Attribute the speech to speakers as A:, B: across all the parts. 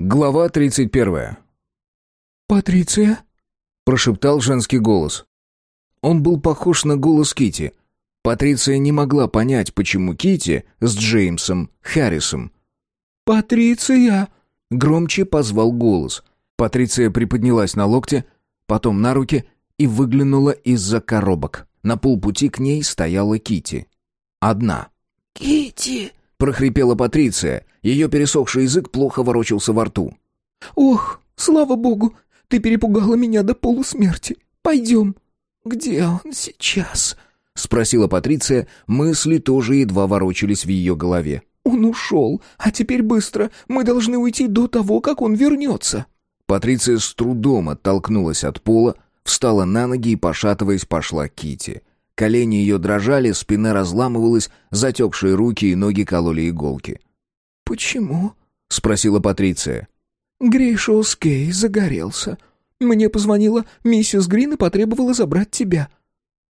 A: Глава 31.
B: «Патриция?»
A: — прошептал женский голос. Он был похож на голос Кити. Патриция не могла понять, почему Кити с Джеймсом Харрисом.
B: «Патриция!»
A: — громче позвал голос. Патриция приподнялась на локте, потом на руки и выглянула из-за коробок. На полпути к ней стояла Кити. Одна.
B: «Кити!»
A: — прохрипела Патриция. Ее пересохший язык плохо ворочался во рту.
B: «Ох, слава богу, ты перепугала меня до полусмерти. Пойдем». «Где он сейчас?»
A: — спросила Патриция. Мысли тоже едва ворочались в ее голове.
B: «Он ушел, а теперь быстро. Мы должны уйти до того, как он вернется».
A: Патриция с трудом оттолкнулась от пола, встала на ноги и, пошатываясь, пошла к Кити. Колени ее дрожали, спина разламывалась, затекшие руки и ноги кололи иголки.
B: «Почему?»
A: — спросила Патриция.
B: «Грейшоу Скей загорелся. Мне позвонила миссис Грин и потребовала забрать тебя».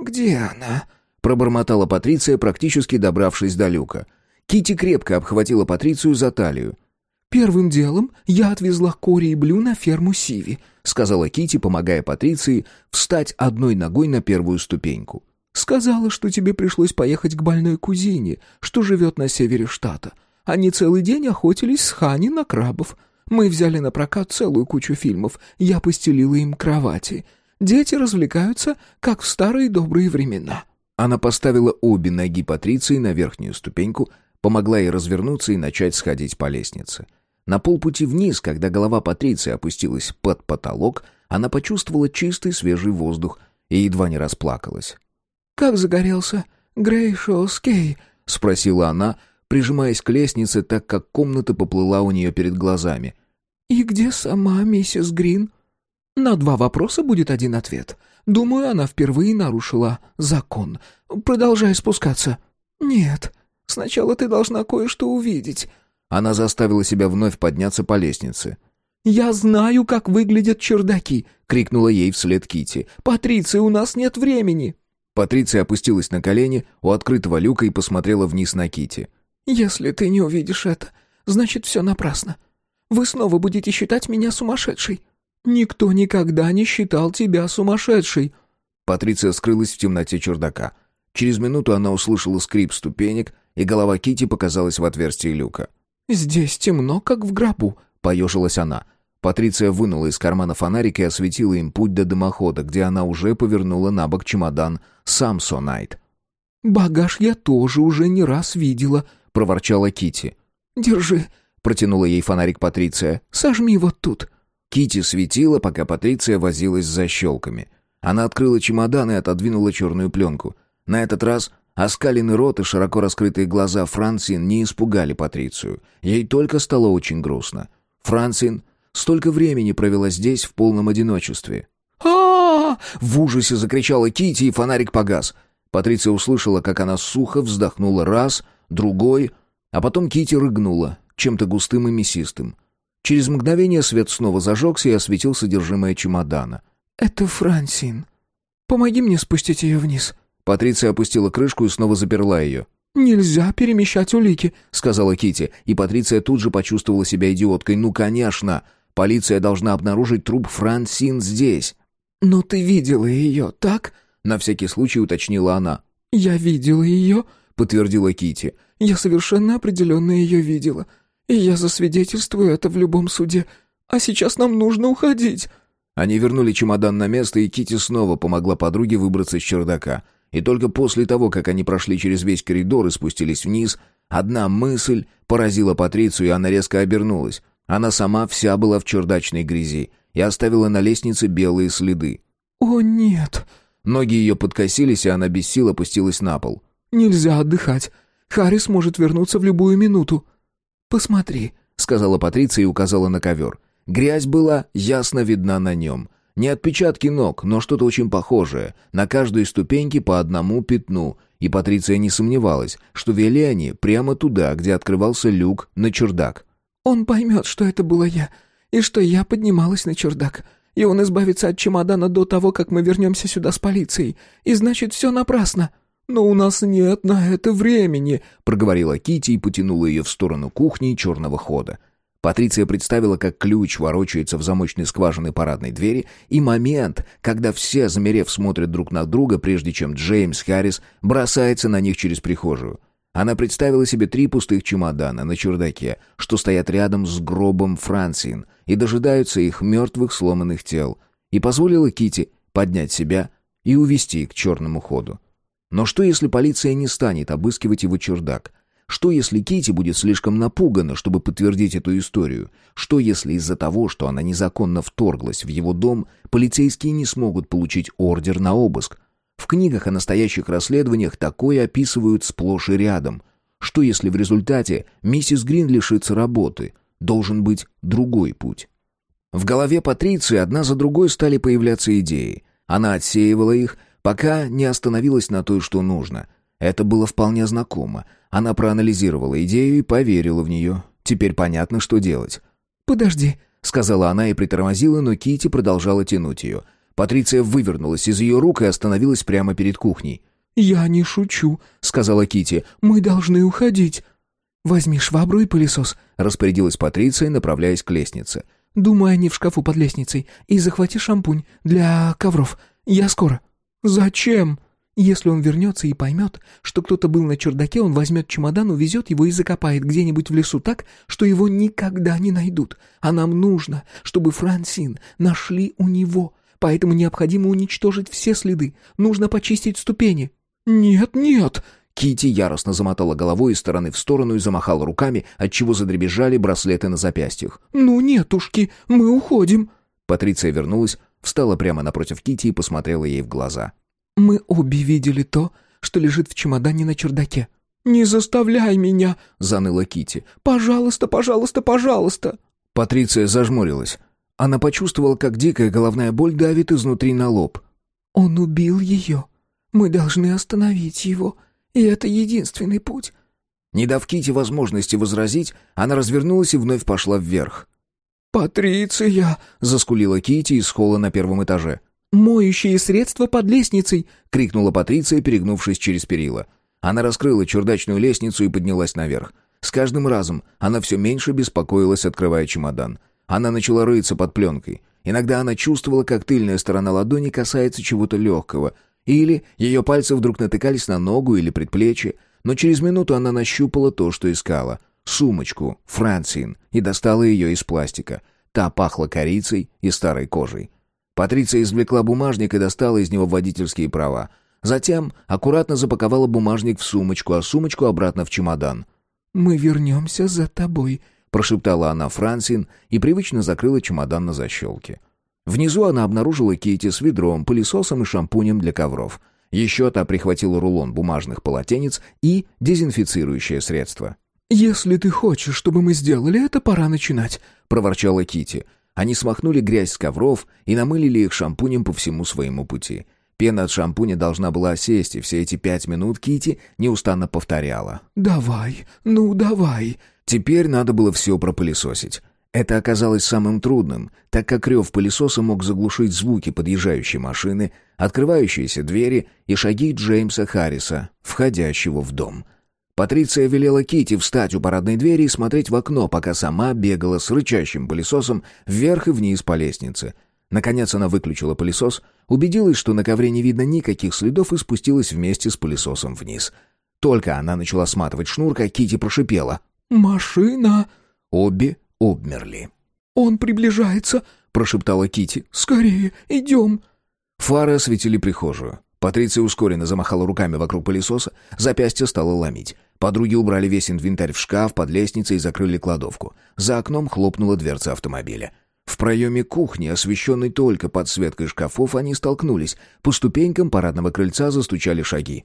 B: «Где она?»
A: — пробормотала Патриция, практически добравшись до люка. Кити крепко обхватила Патрицию за талию.
B: «Первым делом я отвезла Кори и Блю на ферму Сиви», — сказала Кити, помогая Патриции встать одной ногой на первую ступеньку. Сказала, что тебе пришлось поехать к больной кузине, что живет на севере штата. Они целый день охотились с Хани на крабов. Мы взяли на прокат целую кучу фильмов. Я постелила им кровати. Дети развлекаются, как в старые добрые времена».
A: Она поставила обе ноги Патриции на верхнюю ступеньку, помогла ей развернуться и начать сходить по лестнице. На полпути вниз, когда голова Патриции опустилась под потолок, она почувствовала чистый свежий воздух и едва не расплакалась.
B: «Как загорелся Грейшоу Скей?» — спросила она, прижимаясь к лестнице, так как комната поплыла у нее перед глазами. «И где сама миссис Грин?» «На два вопроса будет один ответ. Думаю, она впервые нарушила закон. Продолжай спускаться». «Нет, сначала ты должна кое-что увидеть».
A: Она заставила себя вновь подняться по лестнице.
B: «Я знаю, как выглядят чердаки!» — крикнула ей вслед Кити. «Патриция, у нас нет времени!»
A: Патриция опустилась на колени у открытого люка и посмотрела вниз на Кити.
B: «Если ты не увидишь это, значит, все напрасно. Вы снова будете считать меня сумасшедшей. Никто никогда не считал тебя сумасшедшей».
A: Патриция скрылась в темноте чердака. Через минуту она услышала скрип ступенек, и голова Кити показалась в отверстии люка.
B: «Здесь темно, как в гробу», — поежилась она.
A: Патриция вынула из кармана фонарик и осветила им путь до дымохода, где она уже повернула на бок чемодан «Самсонайт».
B: «Багаж я тоже уже не раз видела», — проворчала Кити. «Держи», — протянула ей фонарик Патриция. «Сожми вот тут».
A: Кити светила, пока Патриция возилась с защелками. Она открыла чемодан и отодвинула черную пленку. На этот раз оскаленный рот и широко раскрытые глаза Франсин не испугали Патрицию. Ей только стало очень грустно. Франсин Столько времени провела здесь в полном одиночестве.
B: а
A: В ужасе закричала Кити, и фонарик погас. Патриция услышала, как она сухо вздохнула раз, другой, а потом Кити рыгнула, чем-то густым и мясистым. Через мгновение свет снова зажегся и осветил содержимое чемодана.
B: «Это Франсин. Помоги мне спустить ее вниз».
A: Патриция опустила крышку и снова заперла ее.
B: «Нельзя перемещать улики», —
A: сказала Кити, и Патриция тут же почувствовала себя идиоткой. «Ну, конечно! Полиция должна обнаружить труп Франсин здесь.
B: «Но ты видела ее, так?»
A: — на всякий случай уточнила она.
B: «Я видела ее», — подтвердила Кити. «Я совершенно определенно ее видела. И я засвидетельствую это в любом суде. А сейчас нам нужно уходить».
A: Они вернули чемодан на место, и Кити снова помогла подруге выбраться из чердака. И только после того, как они прошли через весь коридор и спустились вниз, одна мысль поразила Патрицию, и она резко обернулась. Она сама вся была в чердачной грязи и оставила на лестнице белые следы.
B: «О, нет!»
A: Ноги ее подкосились, и она без сил опустилась на пол.
B: «Нельзя отдыхать. Харрис может вернуться в любую минуту». «Посмотри», — сказала Патриция и указала на ковер.
A: Грязь была ясно видна на нем. Не отпечатки ног, но что-то очень похожее. На каждой ступеньке по одному пятну. И Патриция не сомневалась, что вели они прямо туда, где открывался люк на чердак.
B: Он поймет, что это была я, и что я поднималась на чердак. И он избавится от чемодана до того, как мы вернемся сюда с полицией. И значит, все напрасно. Но у нас нет на это времени», — проговорила Кити и потянула ее в сторону кухни и черного хода.
A: Патриция представила, как ключ ворочается в замочной скважины парадной двери, и момент, когда все, замерев, смотрят друг на друга, прежде чем Джеймс Харрис бросается на них через прихожую. Она представила себе три пустых чемодана на чердаке, что стоят рядом с гробом Франсин и дожидаются их мертвых сломанных тел, и позволила Кити поднять себя и увести к черному ходу. Но что, если полиция не станет обыскивать его чердак? Что, если Кити будет слишком напугана, чтобы подтвердить эту историю? Что, если из-за того, что она незаконно вторглась в его дом, полицейские не смогут получить ордер на обыск? В книгах о настоящих расследованиях такое описывают сплошь и рядом. Что, если в результате миссис Грин лишится работы? Должен быть другой путь. В голове Патриции одна за другой стали появляться идеи. Она отсеивала их, пока не остановилась на той, что нужно. Это было вполне знакомо. Она проанализировала идею и поверила в нее. Теперь понятно, что делать.
B: «Подожди», —
A: сказала она и притормозила, но Кити продолжала тянуть ее. Патриция вывернулась из ее рук и остановилась прямо перед кухней.
B: «Я не шучу», — сказала Кити. «Мы должны уходить». «Возьми швабру и пылесос», — распорядилась Патриция, направляясь к лестнице. «Думаю, они в шкафу под лестницей. И захвати шампунь для ковров. Я скоро». «Зачем?» Если он вернется и поймет, что кто-то был на чердаке, он возьмет чемодан, увезет его и закопает где-нибудь в лесу так, что его никогда не найдут. А нам нужно, чтобы Франсин нашли у него. Поэтому необходимо уничтожить все следы. Нужно почистить ступени». «Нет, нет!»
A: Кити яростно замотала головой из стороны в сторону и замахала руками, отчего задребезжали браслеты на запястьях.
B: «Ну, нетушки, мы уходим!»
A: Патриция вернулась, встала прямо напротив Кити и посмотрела ей в глаза.
B: Мы обе видели то, что лежит в чемодане на чердаке. Не заставляй меня, заныла Кити. Пожалуйста, пожалуйста, пожалуйста.
A: Патриция зажмурилась. Она почувствовала, как дикая головная боль давит изнутри на лоб.
B: Он убил ее. Мы должны остановить его, и это единственный путь.
A: Не дав Кити возможности возразить, она развернулась и вновь пошла вверх.
B: «Патриция!» — заскулила Кити из холла на первом этаже.
A: «Моющие средства под лестницей!» — крикнула Патриция, перегнувшись через перила. Она раскрыла чердачную лестницу и поднялась наверх. С каждым разом она все меньше беспокоилась, открывая чемодан. Она начала рыться под пленкой. Иногда она чувствовала, как тыльная сторона ладони касается чего-то легкого. Или ее пальцы вдруг натыкались на ногу или предплечье. Но через минуту она нащупала то, что искала. Сумочку, Франсин, и достала ее из пластика. Та пахла корицей и старой кожей. Патриция извлекла бумажник и достала из него водительские права. Затем аккуратно запаковала бумажник в сумочку, а сумочку обратно в чемодан.
B: «Мы вернемся за тобой», —
A: прошептала она Франсин и привычно закрыла чемодан на защелке. Внизу она обнаружила Кити с ведром, пылесосом и шампунем для ковров. Еще та прихватила рулон бумажных полотенец и дезинфицирующее средство.
B: «Если ты хочешь, чтобы мы сделали это, пора начинать», — проворчала Кити.
A: Они смахнули грязь с ковров и намылили их шампунем по всему своему пути. Пена от шампуня должна была осесть, и все эти пять минут Кити неустанно повторяла.
B: «Давай, ну давай».
A: Теперь надо было все пропылесосить. Это оказалось самым трудным, так как рев пылесоса мог заглушить звуки подъезжающей машины, открывающиеся двери и шаги Джеймса Харриса, входящего в дом. Патриция велела Кити встать у парадной двери и смотреть в окно, пока сама бегала с рычащим пылесосом вверх и вниз по лестнице. Наконец она выключила пылесос, убедилась, что на ковре не видно никаких следов и спустилась вместе с пылесосом вниз. Только она начала сматывать шнур, как Кити прошипела.
B: «Машина!»
A: Обе обмерли.
B: «Он приближается!» — прошептала Кити. «Скорее, идем!»
A: Фары осветили прихожую. Патриция ускоренно замахала руками вокруг пылесоса, запястье стало ломить. Подруги убрали весь инвентарь в шкаф под лестницей и закрыли кладовку. За окном хлопнула дверца автомобиля. В проеме кухни, освещенной только подсветкой шкафов, они столкнулись. По ступенькам парадного крыльца застучали шаги.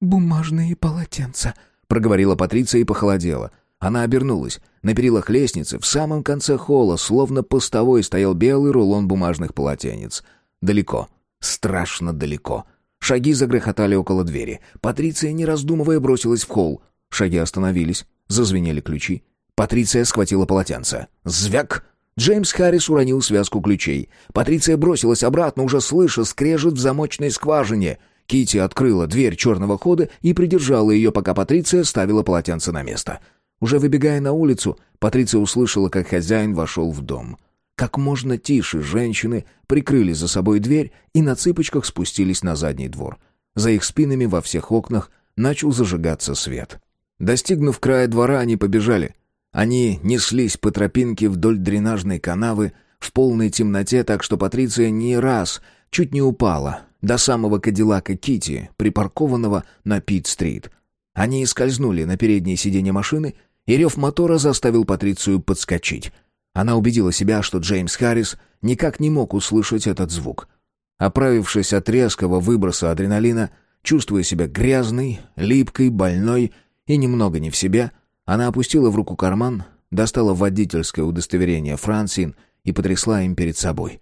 B: «Бумажные полотенца», —
A: проговорила Патриция и похолодела. Она обернулась. На перилах лестницы, в самом конце холла, словно постовой, стоял белый рулон бумажных полотенец. Далеко. Страшно далеко. Шаги загрохотали около двери. Патриция, не раздумывая, бросилась в холл. Шаги остановились. Зазвенели ключи. Патриция схватила полотенце. Звяк! Джеймс Харрис уронил связку ключей. Патриция бросилась обратно, уже слыша скрежет в замочной скважине. Кити открыла дверь черного хода и придержала ее, пока Патриция ставила полотенце на место. Уже выбегая на улицу, Патриция услышала, как хозяин вошел в дом. Как можно тише женщины прикрыли за собой дверь и на цыпочках спустились на задний двор. За их спинами во всех окнах начал зажигаться свет. Достигнув края двора, они побежали. Они неслись по тропинке вдоль дренажной канавы в полной темноте, так что Патриция не раз чуть не упала до самого Кадиллака Кити, припаркованного на Пит-стрит. Они скользнули на переднее сиденье машины, и рев мотора заставил Патрицию подскочить. Она убедила себя, что Джеймс Харрис никак не мог услышать этот звук. Оправившись от резкого выброса адреналина, чувствуя себя грязной, липкой, больной и немного не в себе, она опустила в руку карман, достала водительское удостоверение Франсин и потрясла им перед собой.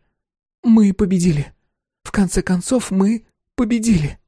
B: «Мы победили. В конце концов, мы победили».